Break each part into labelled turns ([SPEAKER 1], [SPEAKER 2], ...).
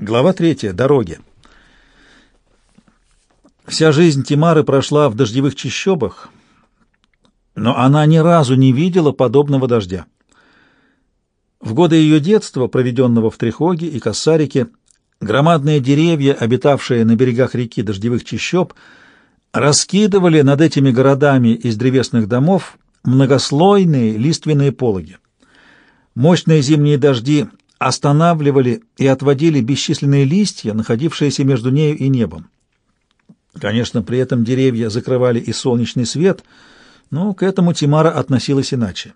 [SPEAKER 1] Глава третья. Дороги. Вся жизнь Тимары прошла в дождевых чащобах, но она ни разу не видела подобного дождя. В годы ее детства, проведенного в Трихоге и Кассарике, громадные деревья, обитавшие на берегах реки дождевых чащоб, раскидывали над этими городами из древесных домов многослойные лиственные пологи. Мощные зимние дожди останавливали и отводили бесчисленные листья, находившиеся между нею и небом. Конечно, при этом деревья закрывали и солнечный свет, но к этому Тимара относилась иначе.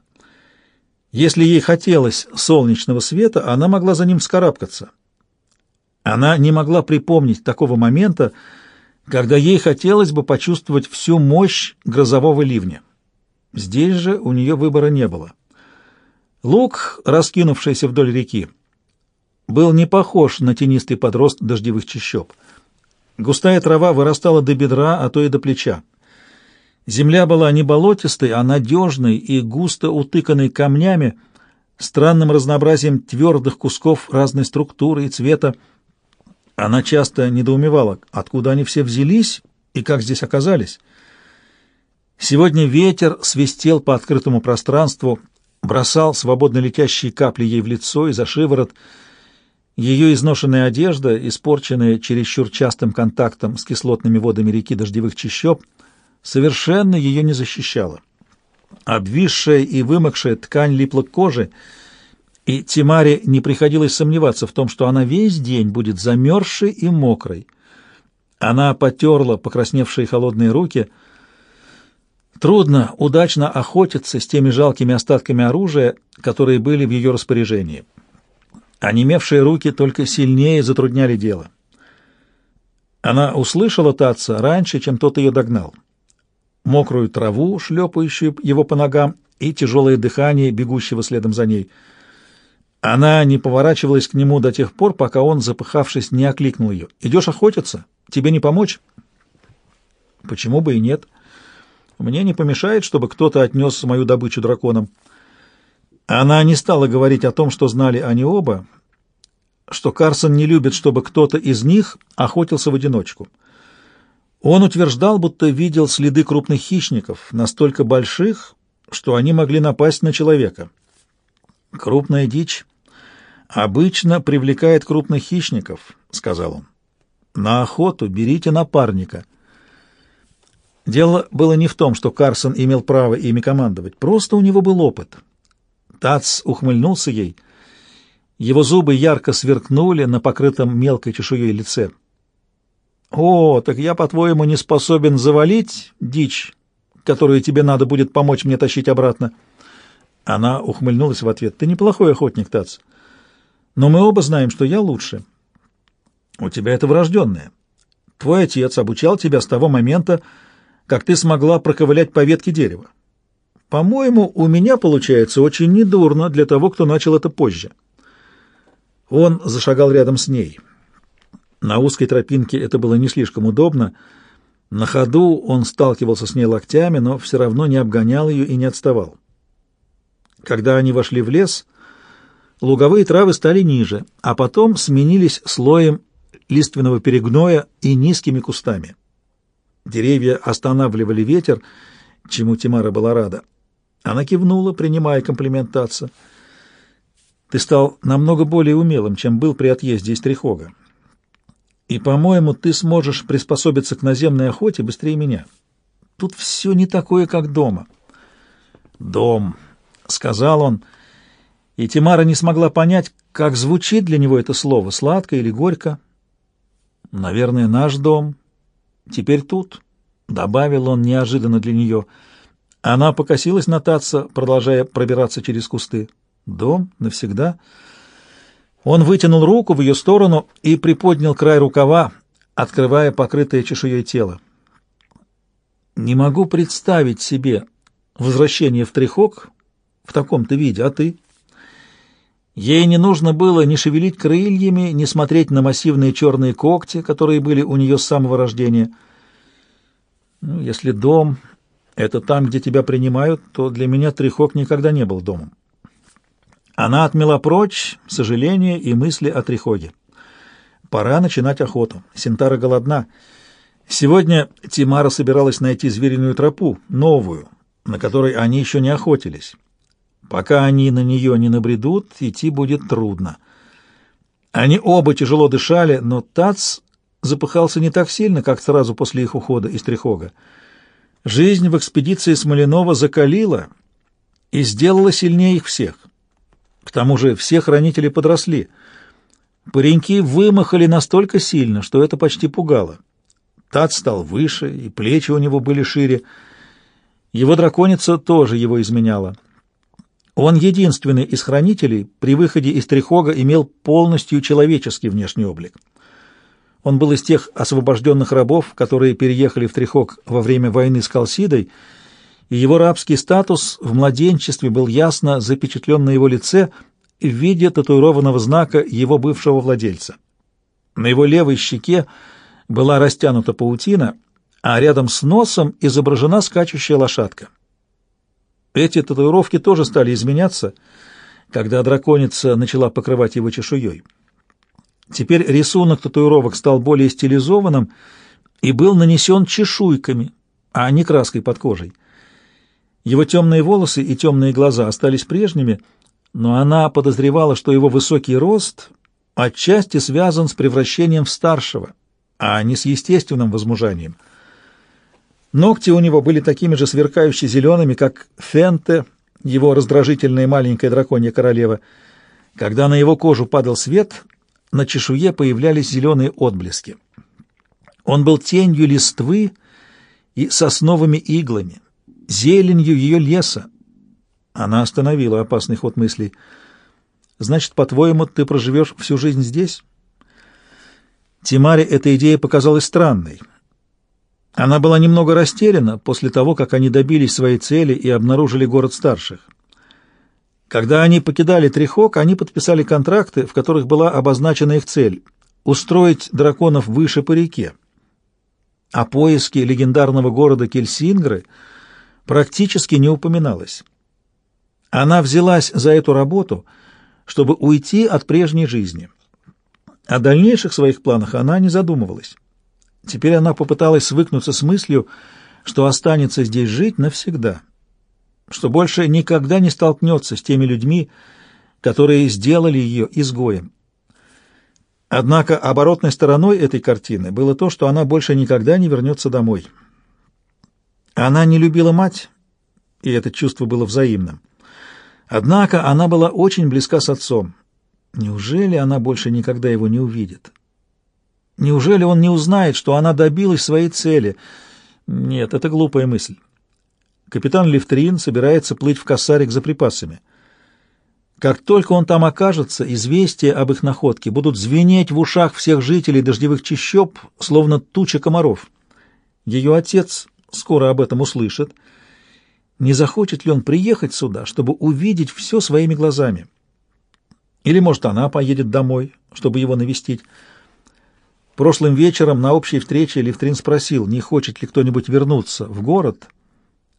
[SPEAKER 1] Если ей хотелось солнечного света, она могла за ним вскарабкаться. Она не могла припомнить такого момента, когда ей хотелось бы почувствовать всю мощь грозового ливня. Здесь же у нее выбора не было. Луг, раскинувшийся вдоль реки, был не похож на тенистый подрост дождевых чащоб. Густая трава вырастала до бедра, а то и до плеча. Земля была не болотистой, а надежной и густо утыканной камнями, странным разнообразием твердых кусков разной структуры и цвета. Она часто недоумевала, откуда они все взялись и как здесь оказались. Сегодня ветер свистел по открытому пространству, бросал свободно летящие капли ей в лицо и за шиворот. Ее изношенная одежда, испорченная чересчур частым контактом с кислотными водами реки дождевых чащоб, совершенно ее не защищала. Обвисшая и вымокшая ткань липла к коже, и Тимаре не приходилось сомневаться в том, что она весь день будет замерзшей и мокрой. Она потерла покрасневшие холодные руки — Трудно удачно охотиться с теми жалкими остатками оружия, которые были в ее распоряжении. Онемевшие руки только сильнее затрудняли дело. Она услышала Татца раньше, чем тот ее догнал. Мокрую траву, шлепающую его по ногам, и тяжелое дыхание, бегущего следом за ней. Она не поворачивалась к нему до тех пор, пока он, запыхавшись, не окликнул ее. «Идешь охотиться? Тебе не помочь?» «Почему бы и нет?» Мне не помешает, чтобы кто-то отнес мою добычу драконам. Она не стала говорить о том, что знали они оба, что Карсон не любит, чтобы кто-то из них охотился в одиночку. Он утверждал, будто видел следы крупных хищников, настолько больших, что они могли напасть на человека. «Крупная дичь обычно привлекает крупных хищников», — сказал он. «На охоту берите напарника». Дело было не в том, что Карсон имел право ими командовать, просто у него был опыт. Тац ухмыльнулся ей. Его зубы ярко сверкнули на покрытом мелкой чешуей лице. «О, так я, по-твоему, не способен завалить дичь, которую тебе надо будет помочь мне тащить обратно?» Она ухмыльнулась в ответ. «Ты неплохой охотник, Тац, но мы оба знаем, что я лучше. У тебя это врожденное. Твой отец обучал тебя с того момента, как ты смогла проковылять по ветке дерева. По-моему, у меня получается очень недурно для того, кто начал это позже. Он зашагал рядом с ней. На узкой тропинке это было не слишком удобно. На ходу он сталкивался с ней локтями, но все равно не обгонял ее и не отставал. Когда они вошли в лес, луговые травы стали ниже, а потом сменились слоем лиственного перегноя и низкими кустами. Деревья останавливали ветер, чему Тимара была рада. Она кивнула, принимая комплимент Татца. «Ты стал намного более умелым, чем был при отъезде из Трихога. И, по-моему, ты сможешь приспособиться к наземной охоте быстрее меня. Тут все не такое, как дома». «Дом», — сказал он, и Тимара не смогла понять, как звучит для него это слово, сладко или горько. «Наверное, наш дом», Теперь тут, — добавил он неожиданно для нее. Она покосилась на Татца, продолжая пробираться через кусты. Дом навсегда. Он вытянул руку в ее сторону и приподнял край рукава, открывая покрытое чешуей тело. «Не могу представить себе возвращение в Трихок в таком-то виде, а ты?» Ей не нужно было ни шевелить крыльями, ни смотреть на массивные черные когти, которые были у нее с самого рождения. Ну, если дом — это там, где тебя принимают, то для меня Трихок никогда не был домом. Она отмела прочь сожаления и мысли о Трихоге. Пора начинать охоту. Синтара голодна. Сегодня Тимара собиралась найти звериную тропу, новую, на которой они еще не охотились. Пока они на нее не набредут, идти будет трудно. Они оба тяжело дышали, но Тац запыхался не так сильно, как сразу после их ухода из Трихога. Жизнь в экспедиции Смоленова закалила и сделала сильнее их всех. К тому же все хранители подросли. Пареньки вымахали настолько сильно, что это почти пугало. Тат стал выше, и плечи у него были шире. Его драконица тоже его изменяла. Он единственный из хранителей при выходе из Трихога имел полностью человеческий внешний облик. Он был из тех освобожденных рабов, которые переехали в Трихог во время войны с Калсидой, и его рабский статус в младенчестве был ясно запечатлен на его лице в виде татуированного знака его бывшего владельца. На его левой щеке была растянута паутина, а рядом с носом изображена скачущая лошадка. Эти татуировки тоже стали изменяться, когда драконица начала покрывать его чешуей. Теперь рисунок татуировок стал более стилизованным и был нанесен чешуйками, а не краской под кожей. Его темные волосы и темные глаза остались прежними, но она подозревала, что его высокий рост отчасти связан с превращением в старшего, а не с естественным возмужанием. Ногти у него были такими же сверкающе зелеными, как Фенте, его раздражительная маленькая драконья королева. Когда на его кожу падал свет, на чешуе появлялись зеленые отблески. Он был тенью листвы и сосновыми иглами, зеленью ее леса. Она остановила опасный ход мыслей. «Значит, по-твоему, ты проживешь всю жизнь здесь?» Тимаре эта идея показалась странной. Она была немного растеряна после того, как они добились своей цели и обнаружили город старших. Когда они покидали Трихок, они подписали контракты, в которых была обозначена их цель — устроить драконов выше по реке. О поиске легендарного города Кельсингры практически не упоминалось. Она взялась за эту работу, чтобы уйти от прежней жизни. О дальнейших своих планах она не задумывалась. Теперь она попыталась свыкнуться с мыслью, что останется здесь жить навсегда — что больше никогда не столкнется с теми людьми, которые сделали ее изгоем. Однако оборотной стороной этой картины было то, что она больше никогда не вернется домой. Она не любила мать, и это чувство было взаимным. Однако она была очень близка с отцом. Неужели она больше никогда его не увидит? Неужели он не узнает, что она добилась своей цели? Нет, это глупая мысль. Капитан Левтрин собирается плыть в Кассарик за припасами. Как только он там окажется, известия об их находке будут звенеть в ушах всех жителей дождевых чащоб, словно туча комаров. Ее отец скоро об этом услышит. Не захочет ли он приехать сюда, чтобы увидеть все своими глазами? Или, может, она поедет домой, чтобы его навестить? Прошлым вечером на общей встрече Левтрин спросил, не хочет ли кто-нибудь вернуться в город —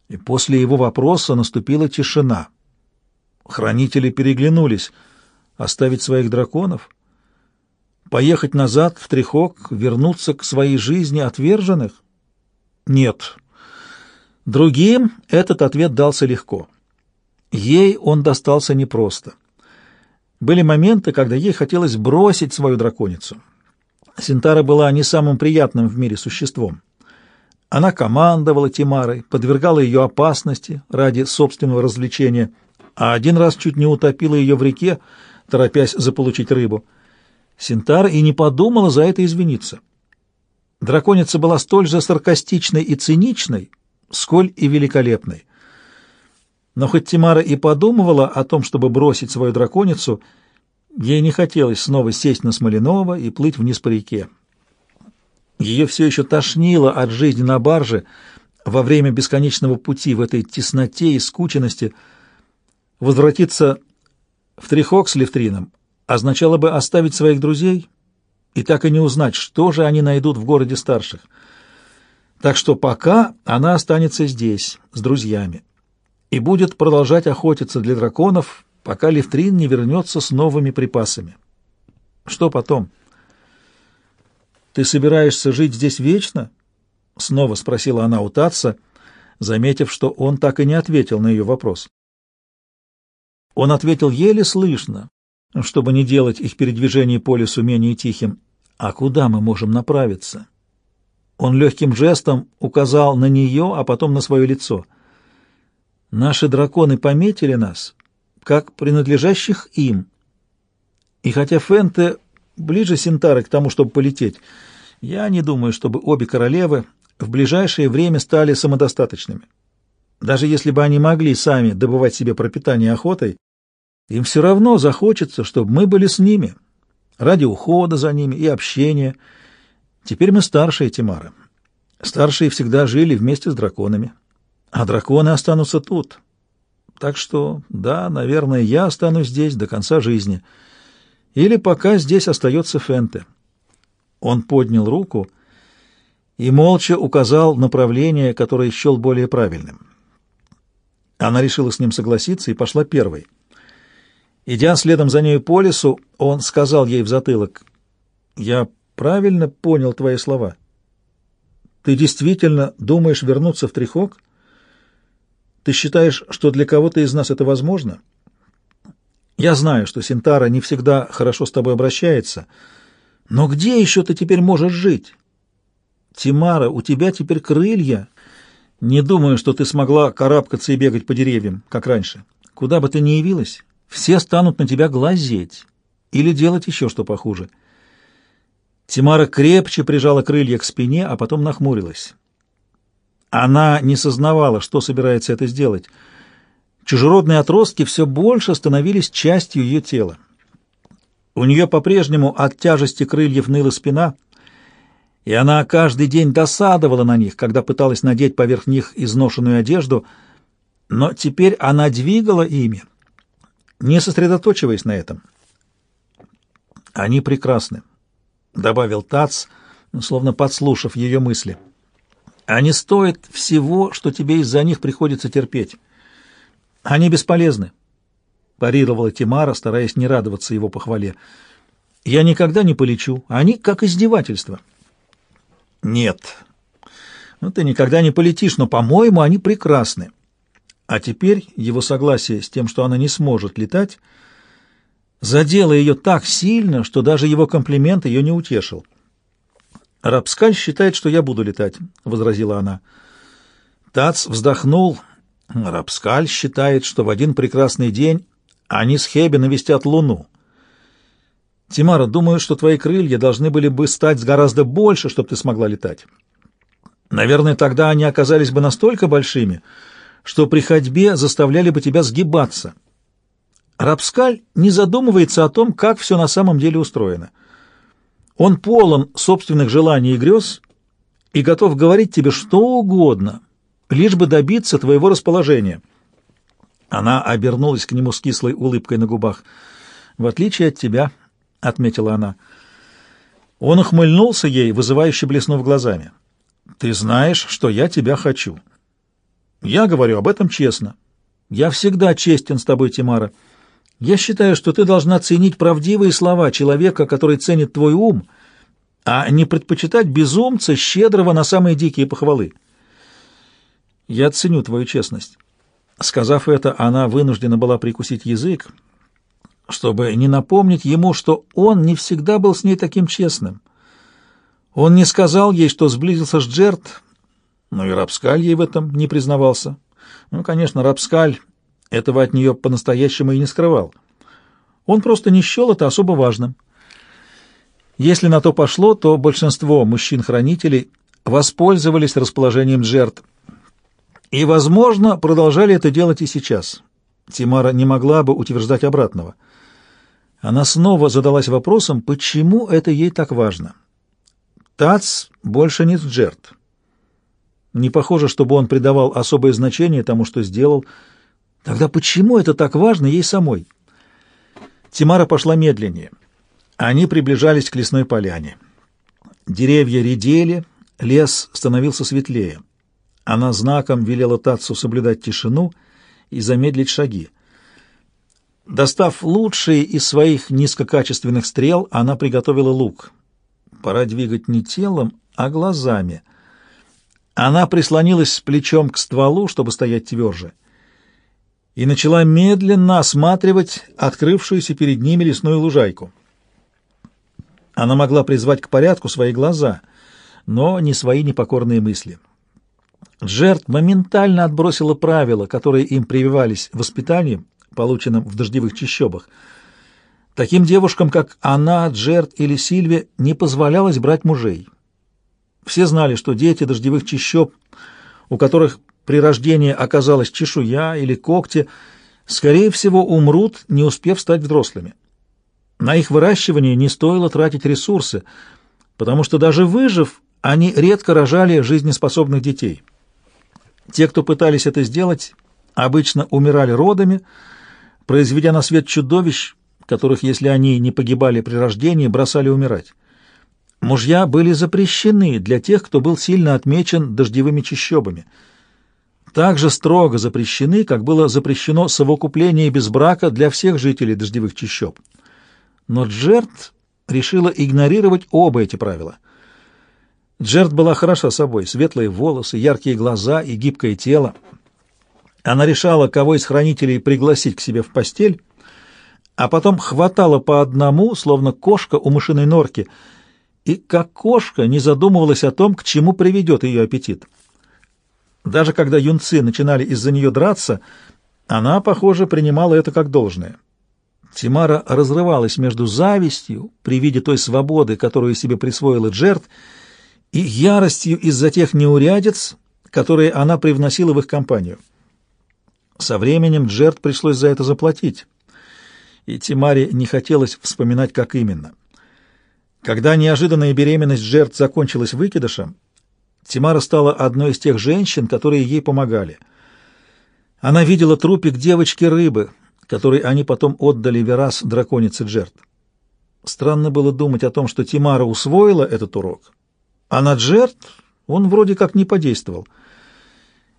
[SPEAKER 1] и после его вопроса наступила тишина. Хранители переглянулись. Оставить своих драконов? Поехать назад в Трихок, вернуться к своей жизни отверженных? Нет. Другим этот ответ дался легко. Ей он достался непросто. Были моменты, когда ей хотелось бросить свою драконицу. Синтара была не самым приятным в мире существом. Она командовала Тимарой, подвергала ее опасности ради собственного развлечения, а один раз чуть не утопила ее в реке, торопясь заполучить рыбу. Синтар и не подумала за это извиниться. Драконица была столь же саркастичной и циничной, сколь и великолепной. Но хоть Тимара и подумывала о том, чтобы бросить свою драконицу, ей не хотелось снова сесть на Смоленова и плыть вниз по реке. Ее все еще тошнило от жизни на барже во время бесконечного пути в этой тесноте и скученности. Возвратиться в Трихок с Левтрином означало бы оставить своих друзей и так и не узнать, что же они найдут в городе старших. Так что пока она останется здесь, с друзьями, и будет продолжать охотиться для драконов, пока Левтрин не вернется с новыми припасами. Что потом? «Ты собираешься жить здесь вечно?» — снова спросила она у Татца, заметив, что он так и не ответил на ее вопрос. Он ответил еле слышно, чтобы не делать их передвижение по лесу менее тихим. «А куда мы можем направиться?» Он легким жестом указал на нее, а потом на свое лицо. «Наши драконы пометили нас, как принадлежащих им. И хотя Фенте ближе Синтары к тому, чтобы полететь, я не думаю, чтобы обе королевы в ближайшее время стали самодостаточными. Даже если бы они могли сами добывать себе пропитание охотой, им все равно захочется, чтобы мы были с ними, ради ухода за ними и общения. Теперь мы старшие Тимара. Старшие всегда жили вместе с драконами, а драконы останутся тут. Так что, да, наверное, я останусь здесь до конца жизни. Или пока здесь остается Фенте. Он поднял руку и молча указал направление, которое счел более правильным. Она решила с ним согласиться и пошла первой. Идя следом за нею по лесу, он сказал ей в затылок, «Я правильно понял твои слова? Ты действительно думаешь вернуться в Трихок? Ты считаешь, что для кого-то из нас это возможно? Я знаю, что Синтара не всегда хорошо с тобой обращается, но где еще ты теперь можешь жить? Тимара, у тебя теперь крылья. Не думаю, что ты смогла карабкаться и бегать по деревьям, как раньше. Куда бы ты ни явилась, все станут на тебя глазеть или делать еще что похуже. Тимара крепче прижала крылья к спине, а потом нахмурилась. Она не сознавала, что собирается это сделать. Чужеродные отростки все больше становились частью ее тела. У нее по-прежнему от тяжести крыльев ныла спина, и она каждый день досадовала на них, когда пыталась надеть поверх них изношенную одежду, но теперь она двигала ими, не сосредоточиваясь на этом. «Они прекрасны», — добавил Тац, словно подслушав ее мысли. «Они стоят всего, что тебе из-за них приходится терпеть. Они бесполезны», — парировала Тимара, стараясь не радоваться его похвале. «Я никогда не полечу. Они как издевательство». «Нет. Ну, ты никогда не полетишь, но, по-моему, они прекрасны. А теперь его согласие с тем, что она не сможет летать, задело ее так сильно, что даже его комплимент ее не утешил. «Рапскаль считает, что я буду летать», — возразила она. Тац вздохнул. «Рапскаль считает, что в один прекрасный день они с Хеби навестят Луну. Тимара, думаю, что твои крылья должны были бы стать гораздо больше, чтобы ты смогла летать. Наверное, тогда они оказались бы настолько большими, что при ходьбе заставляли бы тебя сгибаться. Рапскаль не задумывается о том, как все на самом деле устроено. Он полон собственных желаний и грез и готов говорить тебе что угодно, лишь бы добиться твоего расположения. Она обернулась к нему с кислой улыбкой на губах. «В отличие от тебя», — отметила она. Он ухмыльнулся ей, вызывающе блеснув глазами. «Ты знаешь, что я тебя хочу». Я говорю об этом честно. Я всегда честен с тобой, Тимара. Я считаю, что ты должна ценить правдивые слова человека, который ценит твой ум, а не предпочитать безумца, щедрого на самые дикие похвалы. Я ценю твою честность. Сказав это, она вынуждена была прикусить язык, чтобы не напомнить ему, что он не всегда был с ней таким честным. Он не сказал ей, что сблизился с Джерт, но и Рапскаль ей в этом не признавался. Ну, конечно, Рапскаль этого от нее по-настоящему и не скрывал. Он просто не счел это особо важным. Если на то пошло, то большинство мужчин-хранителей воспользовались расположением жертв и, возможно, продолжали это делать и сейчас. Тимара не могла бы утверждать обратного. Она снова задалась вопросом, почему это ей так важно. Тац больше не Джерт. Не похоже, чтобы он придавал особое значение тому, что сделал. Тогда почему это так важно ей самой? Тимара пошла медленнее. Они приближались к лесной поляне. Деревья редели, лес становился светлее. Она знаком велела Татсу соблюдать тишину и замедлить шаги. Достав лучшие из своих низкокачественных стрел, она приготовила лук. Пора двигать не телом, а глазами. Она прислонилась плечом к стволу, чтобы стоять тверже, и начала медленно осматривать открывшуюся перед ними лесную лужайку. Она могла призвать к порядку свои глаза, но не свои непокорные мысли. Джерт моментально отбросила правила, которые им прививались воспитанием, полученным в дождевых чащобах. Таким девушкам, как она, Джерт или Сильвия, не позволялось брать мужей. Все знали, что дети дождевых чащоб, у которых при рождении оказалась чешуя или когти, скорее всего умрут, не успев стать взрослыми. На их выращивание не стоило тратить ресурсы, потому что даже выжив, они редко рожали жизнеспособных детей. Те, кто пытались это сделать, обычно умирали родами, произведя на свет чудовищ, которых, если они не погибали при рождении, бросали умирать. Мужья были запрещены для тех, кто был сильно отмечен дождевыми чащобами. Также строго запрещены, как было запрещено совокупление без брака для всех жителей дождевых чащоб. Но Джерт решила игнорировать оба эти правила. Джерт была хороша собой, светлые волосы, яркие глаза и гибкое тело. Она решала, кого из хранителей пригласить к себе в постель, а потом хватала по одному, словно кошка у мышиной норки, и как кошка не задумывалась о том, к чему приведет ее аппетит. Даже когда юнцы начинали из-за нее драться, она, похоже, принимала это как должное. Тимара разрывалась между завистью при виде той свободы, которую себе присвоила Джерт, и яростью из-за тех неурядиц, которые она привносила в их компанию. Со временем Джерт пришлось за это заплатить, и Тимаре не хотелось вспоминать, как именно. Когда неожиданная беременность Джерт закончилась выкидышем, Тимара стала одной из тех женщин, которые ей помогали. Она видела трупик девочки-рыбы, который они потом отдали Верас драконице Джерт. Странно было думать о том, что Тимара усвоила этот урок, а на Джерт он вроде как не подействовал.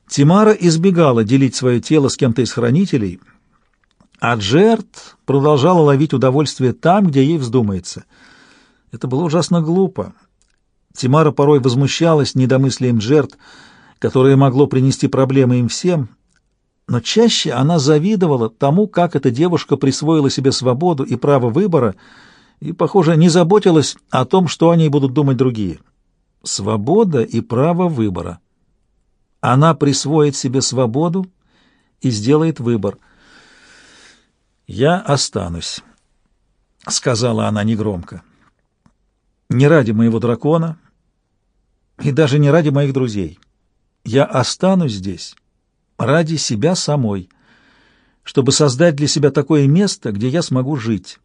[SPEAKER 1] Тимара избегала делить свое тело с кем-то из хранителей, а Джерт продолжала ловить удовольствие там, где ей вздумается. Это было ужасно глупо. Тимара порой возмущалась недомыслием Джерт, которое могло принести проблемы им всем, но чаще она завидовала тому, как эта девушка присвоила себе свободу и право выбора, и, похоже, не заботилась о том, что о ней будут думать другие. Свобода и право выбора. Она присвоит себе свободу и сделает выбор. «Я останусь», — сказала она негромко. «Не ради моего дракона и даже не ради моих друзей. Я останусь здесь» ради себя самой, чтобы создать для себя такое место, где я смогу жить.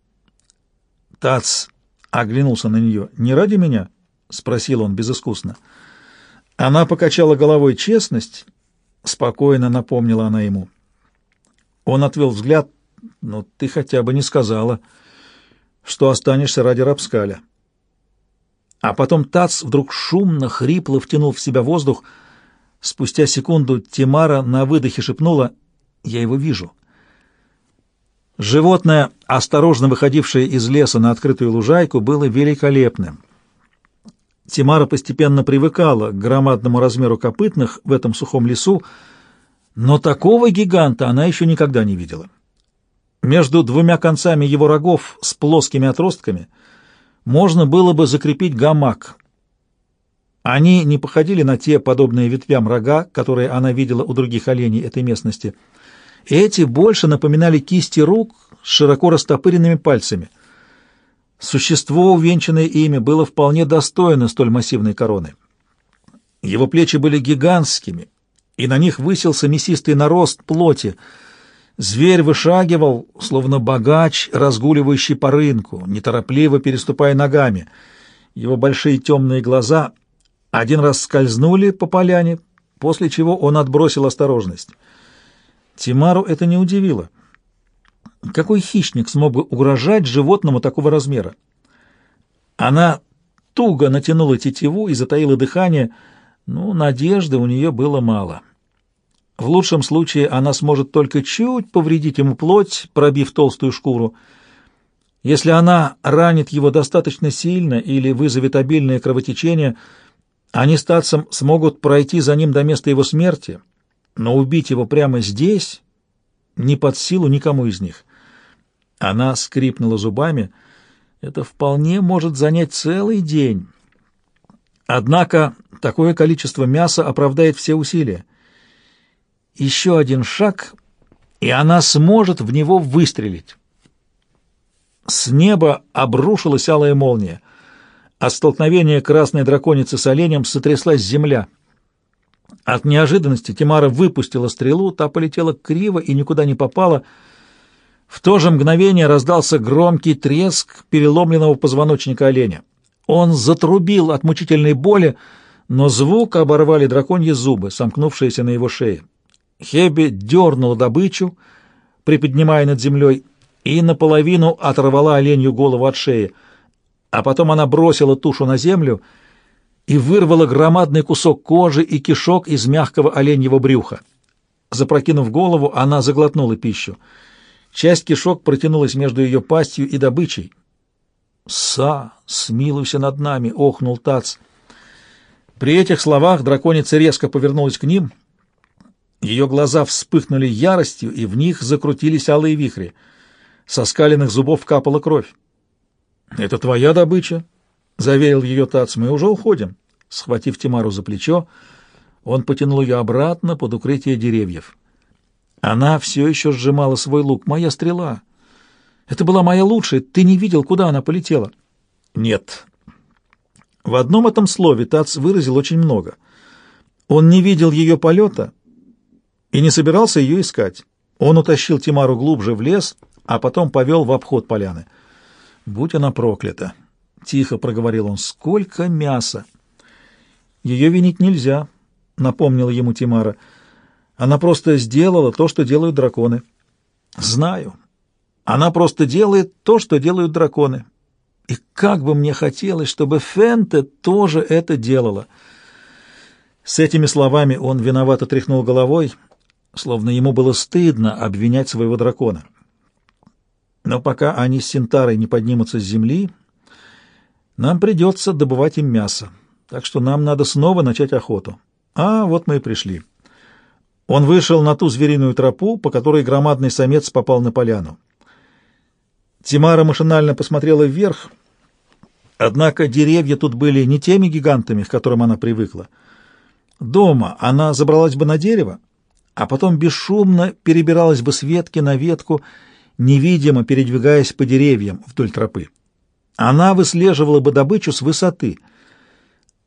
[SPEAKER 1] Тац оглянулся на нее. «Не ради меня?» — спросил он безыскусно. Она покачала головой честность, спокойно напомнила она ему. Он отвел взгляд. «Ну, ты хотя бы не сказала, что останешься ради Рапскаля». А потом Тац вдруг шумно, хрипло втянул в себя воздух — Спустя секунду Тимара на выдохе шепнула «Я его вижу». Животное, осторожно выходившее из леса на открытую лужайку, было великолепным. Тимара постепенно привыкала к громадному размеру копытных в этом сухом лесу, но такого гиганта она еще никогда не видела. Между двумя концами его рогов с плоскими отростками можно было бы закрепить гамак, они не походили на те подобные ветвям рога, которые она видела у других оленей этой местности. Эти больше напоминали кисти рук с широко растопыренными пальцами. Существо, увенчанное ими, было вполне достойно столь массивной короны. Его плечи были гигантскими, и на них высился мясистый нарост плоти. Зверь вышагивал, словно богач, разгуливающий по рынку, неторопливо переступая ногами. Его большие темные глаза один раз скользнули по поляне, после чего он отбросил осторожность. Тимару это не удивило. Какой хищник смог бы угрожать животному такого размера? Она туго натянула тетиву и затаила дыхание, но надежды у нее было мало. В лучшем случае она сможет только чуть повредить ему плоть, пробив толстую шкуру. Если она ранит его достаточно сильно или вызовет обильное кровотечение, они с Татсом смогут пройти за ним до места его смерти, но убить его прямо здесь не под силу никому из них. Она скрипнула зубами. Это вполне может занять целый день. Однако такое количество мяса оправдает все усилия. Еще один шаг, и она сможет в него выстрелить. С неба обрушилась алая молния. От столкновения красной драконицы с оленем сотряслась земля. От неожиданности Тимара выпустила стрелу, та полетела криво и никуда не попала. В то же мгновение раздался громкий треск переломленного позвоночника оленя. Он затрубил от мучительной боли, но звук оборвали драконьи зубы, сомкнувшиеся на его шее. Хеби дернула добычу, приподнимая над землей, и наполовину оторвала оленью голову от шеи, а потом она бросила тушу на землю и вырвала громадный кусок кожи и кишок из мягкого оленьего брюха. Запрокинув голову, она заглотнула пищу. Часть кишок протянулась между ее пастью и добычей. «Са, смилуйся над нами!» — охнул Тац. При этих словах драконица резко повернулась к ним. Ее глаза вспыхнули яростью, и в них закрутились алые вихри — со скаленных зубов капала кровь. «Это твоя добыча», — заверил ее Тац. «Мы уже уходим». Схватив Тимару за плечо, он потянул ее обратно под укрытие деревьев. Она все еще сжимала свой лук. «Моя стрела! Это была моя лучшая! Ты не видел, куда она полетела?» «Нет». В одном этом слове Тац выразил очень много. Он не видел ее полета и не собирался ее искать. Он утащил Тимару глубже в лес — а потом повел в обход поляны. «Будь она проклята!» — тихо проговорил он. «Сколько мяса!» «Ее винить нельзя», — напомнила ему Тимара. «Она просто сделала то, что делают драконы». «Знаю. Она просто делает то, что делают драконы. И как бы мне хотелось, чтобы Фенте тоже это делала». С этими словами он виновато тряхнул головой, словно ему было стыдно обвинять своего дракона. Но пока они с Синтарой не поднимутся с земли, нам придется добывать им мясо. Так что нам надо снова начать охоту. А вот мы и пришли. Он вышел на ту звериную тропу, по которой громадный самец попал на поляну. Тимара машинально посмотрела вверх, однако деревья тут были не теми гигантами, к которым она привыкла. Дома она забралась бы на дерево, а потом бесшумно перебиралась бы с ветки на ветку, невидимо передвигаясь по деревьям вдоль тропы. Она выслеживала бы добычу с высоты.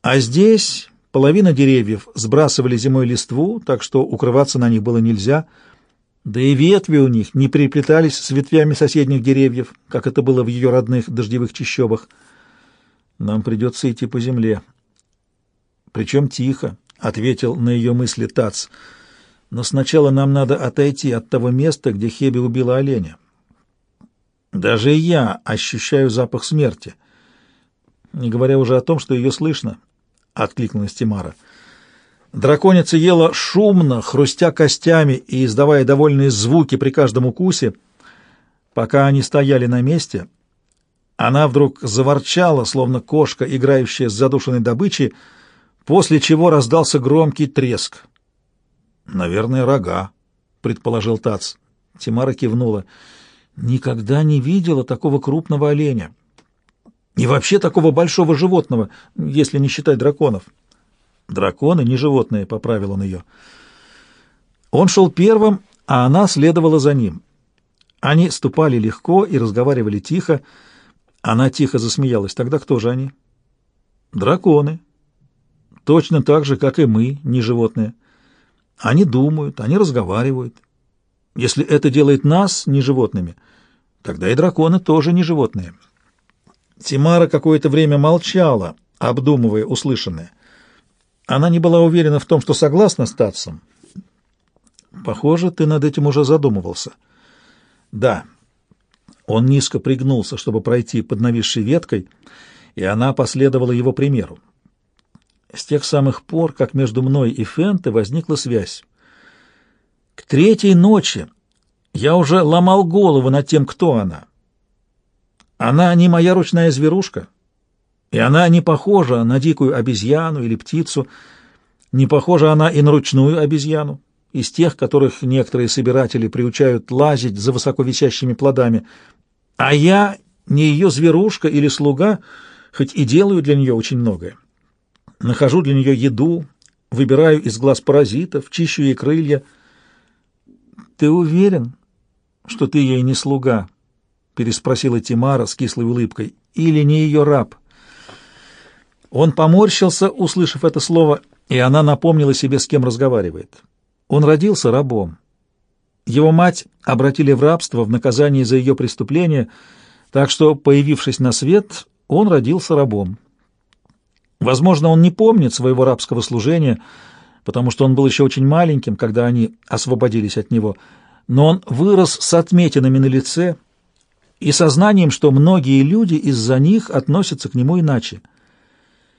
[SPEAKER 1] А здесь половина деревьев сбрасывали зимой листву, так что укрываться на них было нельзя, да и ветви у них не переплетались с ветвями соседних деревьев, как это было в ее родных дождевых чащобах. Нам придется идти по земле. Причем тихо, — ответил на ее мысли Тац. Но сначала нам надо отойти от того места, где Хеби убила оленя. Даже я ощущаю запах смерти. Не говоря уже о том, что ее слышно, — откликнулась Тимара. Драконица ела шумно, хрустя костями и издавая довольные звуки при каждом укусе. Пока они стояли на месте, она вдруг заворчала, словно кошка, играющая с задушенной добычей, после чего раздался громкий треск. «Наверное, рога», — предположил Тац. Тимара кивнула. Никогда не видела такого крупного оленя. И вообще такого большого животного, если не считать драконов. Драконы не животные, поправил он ее. Он шел первым, а она следовала за ним. Они ступали легко и разговаривали тихо. Она тихо засмеялась. Тогда кто же они? Драконы. Точно так же, как и мы, не животные. Они думают, они разговаривают. Если это делает нас не животными, тогда и драконы тоже не животные. Тимара какое-то время молчала, обдумывая услышанное. Она не была уверена в том, что согласна с Татсом. Похоже, ты над этим уже задумывался. Да. Он низко пригнулся, чтобы пройти под нависшей веткой, и она последовала его примеру. С тех самых пор, как между мной и Фенте возникла связь. К третьей ночи я уже ломал голову над тем, кто она. Она не моя ручная зверушка, и она не похожа на дикую обезьяну или птицу, не похожа она и на ручную обезьяну, из тех, которых некоторые собиратели приучают лазить за высоковисящими плодами, а я не ее зверушка или слуга, хоть и делаю для нее очень многое. Нахожу для нее еду, выбираю из глаз паразитов, чищу ей крылья. Ты уверен, что ты ей не слуга? Переспросила Тимара с кислой улыбкой. Или не ее раб? Он поморщился, услышав это слово, и она напомнила себе, с кем разговаривает. Он родился рабом. Его мать обратили в рабство в наказание за ее преступление, так что, появившись на свет, он родился рабом. Возможно, он не помнит своего рабского служения, потому что он был еще очень маленьким, когда они освободились от него, но он вырос с отметинами на лице и сознанием, что многие люди из-за них относятся к нему иначе —